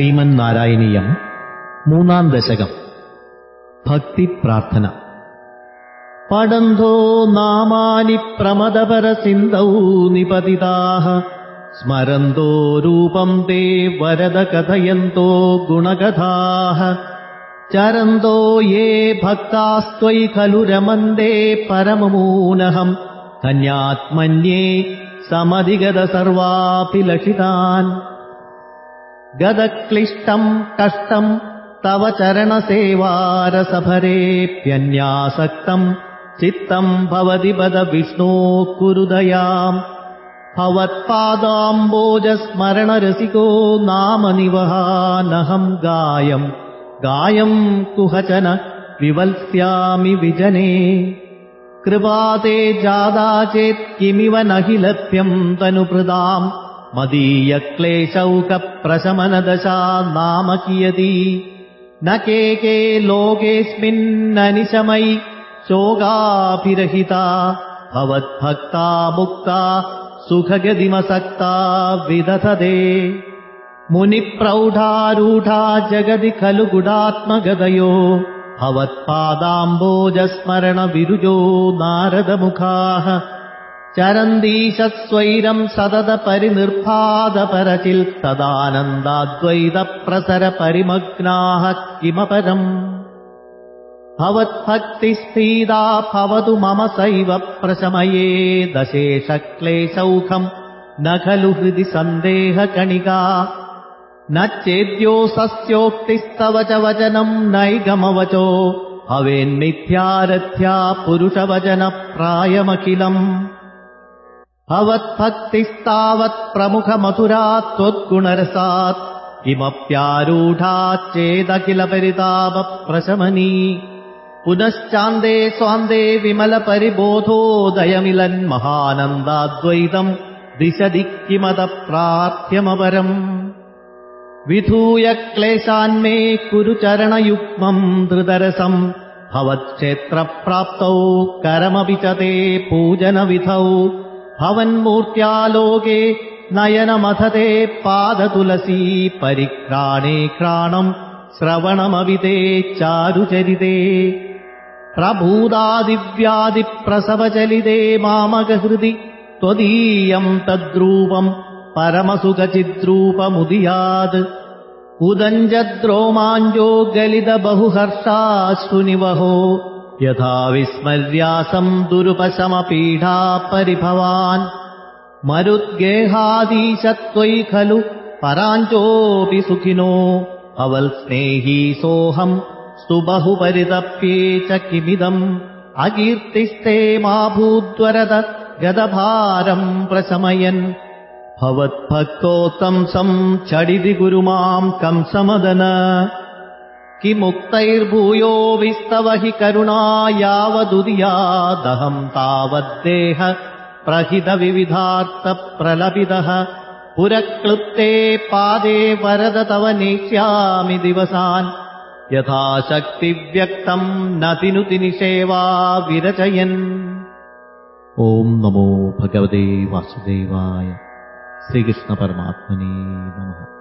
ശ്രീമന്നാരായണീയം മൂന്നാം ദശകം ഭക്തിപ്രാർത്ഥന പടന്തോ നാമാനി പ്രമദപരസിന്ധൗ നിപതിതാः സ്മരന്തോ രൂപം തേ വരദ കഥയന്തോ ഗുണകഥാः ചരന്തോ യേ ഭക്താസ്ത്വയി ഖലു രമന്തേ പരമമൂനഹം ധന്യാത്മന്യേ സമധിഗത സർവാപി ലക്ഷിതാൻ गदक्लिष्टम् कष्टम् तव चरणसेवारसभरेऽप्यन्यासक्तम् चित्तम् भवति पद विष्णो कुरुदयाम् भवत्पादाम्बोजस्मरणरसिको नाम निवहानहम् गायम् गायम् कुहचन विवल्स्यामि विजने। कृपाते जादा चेत् किमिव न हि लभ्यम् तनुभृदाम् मदीयक्लेशौकप्रशमनदशा नाम कियती न के के लोकेऽस्मिन्ननिशमयि शोगाभिरहिता भवद्भक्ता मुक्ता सुखगदिमसक्ता विदधते। मुनिप्रौढारूढा जगदि खलु गुडात्मगदयो भवत्पादाम्बोजस्मरणविरुजो नारदमुखाः चरन्दीशस्वैरम् सददपरिनिर्भादपरचिल्तदानन्दाद्वैतप्रसरपरिमग्नाः किमपरम् भवत्भक्तिस्फीदा भवतु मम सैव प्रशमये दशेषक्लेशौखम् न खलु हृदि सन्देहकणिका। न चेद्योऽसस्योक्तिस्तव च वचनम् नैगमवचो। भवेन्मिथ्यारथ्या पुरुषवचनप्रायमखिलम् भवत्भक्तिस्तावत्प्रमुखमधुरा त्वद्गुणरसात् किमप्यारूढाच्चेदखिलपरितापप्रशमनी पुनश्चान्दे स्वान्दे विमलपरिबोधोदयमिलन्महानन्दाद्वैतम् दिशदि किमतप्रार्थ्यमपरम् विधूय क्लेशान्मे कुरु चरणयुग्मम् धृतरसम् भवत्क्षेत्रप्राप्तौ करमपि च ते पूजनविधौ भवन्मूर्त्यालोके नयनमथते पादतुलसी परिक्राणे क्राणम् श्रवणमविते चारुचरिते प्रभूदादिव्यादिप्रसवचलिते मामगहृदि त्वदीयम् तद्रूपम् परमसुखचिद्रूपमुदीयात् उदञ्जद्रोमाञ्जो गलितबहुहर्षाश्रुनिवहो यथा विस्मर्यासम् दुरुपशमपीढा परिभवान्। मरुद्गेहादीश त्वयि खलु पराञ्चोऽपि सुखिनो। अवल्स्नेही सोऽहम् सुबहुपरितप्ये च किमिदम्। अकीर्तिस्ते मा भूद्वरद गदभारम् प्रशमयन्। भवद्भक्तोत्तंसम् चडिति गुरु माम् कंसमदन किमुक्तैर्भूयो विस्तव हि करुणा यावदुदियादहम् तावद्देह प्रहितविविधार्थप्रलपितः पुरक्लृप्ते पादे वरद तव नेष्यामि दिवसान्। यथाशक्तिव्यक्तम् नतिनुति निषेवा विरचयन्। ॐ नमो भगवते वासुदेवाय। श्रीकृष्णपरमात्मने नमः